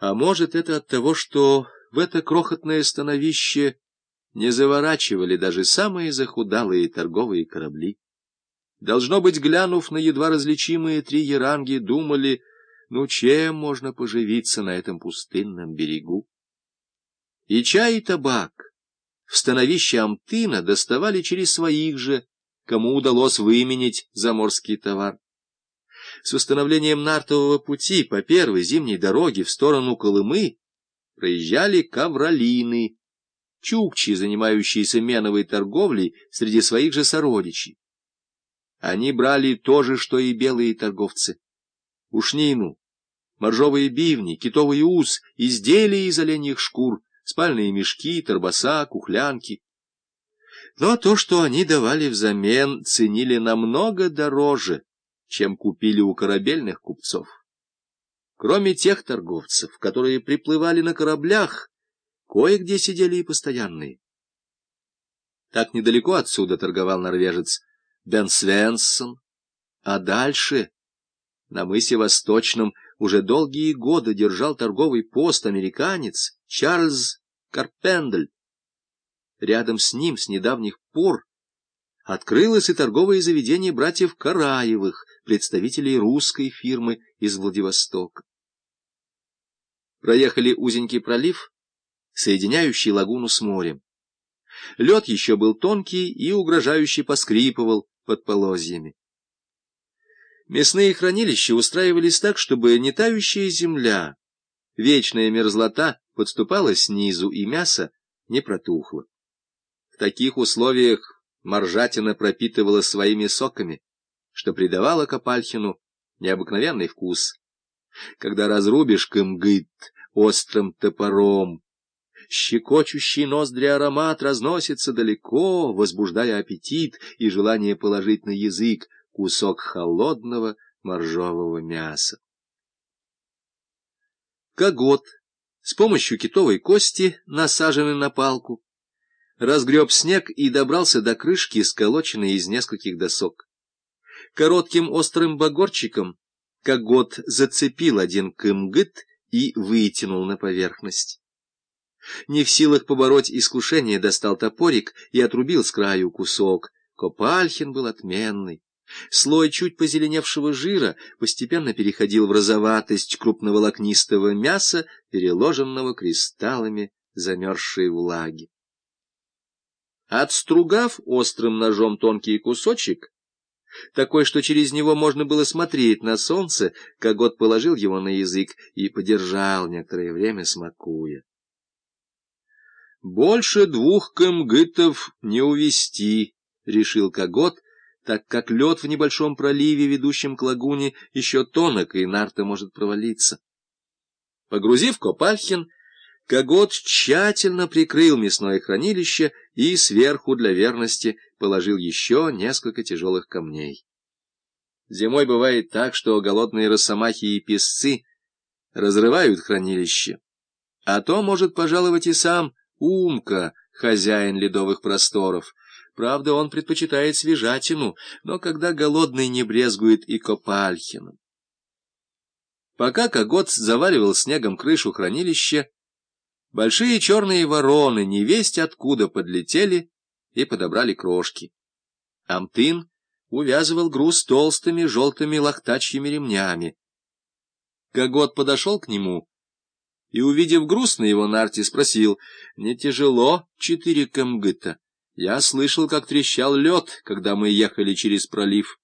А может, это от того, что в это крохотное становище не заворачивали даже самые захудалые торговые корабли. Должно быть, глянув на едва различимые три яранги, думали, ну чем можно поживиться на этом пустынном берегу? И чай, и табак в становище Амтына доставали через своих же, кому удалось выменить заморский товар. С установлением нартового пути по первой зимней дороге в сторону Колымы проезжали кавралины, чукчи, занимающиеся меновой торговлей среди своих же сородичей. Они брали то же, что и белые торговцы. Ушнину, моржовые бивни, китовый ус, изделия из оленьих шкур, спальные мешки, торбоса, кухлянки. Но то, что они давали взамен, ценили намного дороже, чем купили у корабельных купцов. Кроме тех торговцев, которые приплывали на кораблях, кое-где сидели и постоянные. Так недалеко отсюда торговал норвежец Бен Свенсон, а дальше, на мысе Восточном, уже долгие годы держал торговый пост американец Чарльз Карпендль. Рядом с ним с недавних пор открылось и торговое заведение братьев Караевых, представителей русской фирмы из Владивостока. Проехали узенький пролив, соединяющий лагуну с морем. Лед еще был тонкий и угрожающе поскрипывал под полозьями. Мясные хранилища устраивались так, чтобы не тающая земля, вечная мерзлота подступала снизу, и мясо не протухло. В таких условиях моржатина пропитывала своими соками, что придавало Копальхину необыкновенный вкус. Когда разрубишь кымгыт острым топором, щекочущий ноздри аромат разносится далеко, возбуждая аппетит и желание положить на язык кусок холодного моржового мяса. Когот с помощью китовой кости, насаженной на палку, разгреб снег и добрался до крышки, сколоченной из нескольких досок. Коротким острым багорчиком Когот зацепил один кымгыт и вытянул на поверхность. Не в силах побороть искушение, достал топорик и отрубил с краю кусок. Копальхин был отменный. Слой чуть позеленевшего жира постепенно переходил в розоватость крупноволокнистого мяса, переложенного кристаллами замерзшей влаги. Отстругав острым ножом тонкий кусочек, такой, что через него можно было смотреть на солнце, Когот положил его на язык и подержал некоторое время, смакуя. «Больше двух камгытов не увести», — решил Когот, — так как лед в небольшом проливе, ведущем к лагуне, еще тонок, и нарта может провалиться. Погрузив Копальхин, Когот тщательно прикрыл мясное хранилище и сверху для верности положил еще несколько тяжелых камней. Зимой бывает так, что голодные росомахи и песцы разрывают хранилище, а то может пожаловать и сам Умка, хозяин ледовых просторов — Правда, он предпочитает свежатину, но когда голодный не брезгует и Копальхином. Пока Когот заваливал снегом крышу хранилища, большие черные вороны невесть откуда подлетели и подобрали крошки. Амтын увязывал груз толстыми желтыми лохтачьими ремнями. Когот подошел к нему и, увидев груз на его нарте, спросил, «Не тяжело четыре камгыта?» Я слышал, как трещал лед, когда мы ехали через пролив.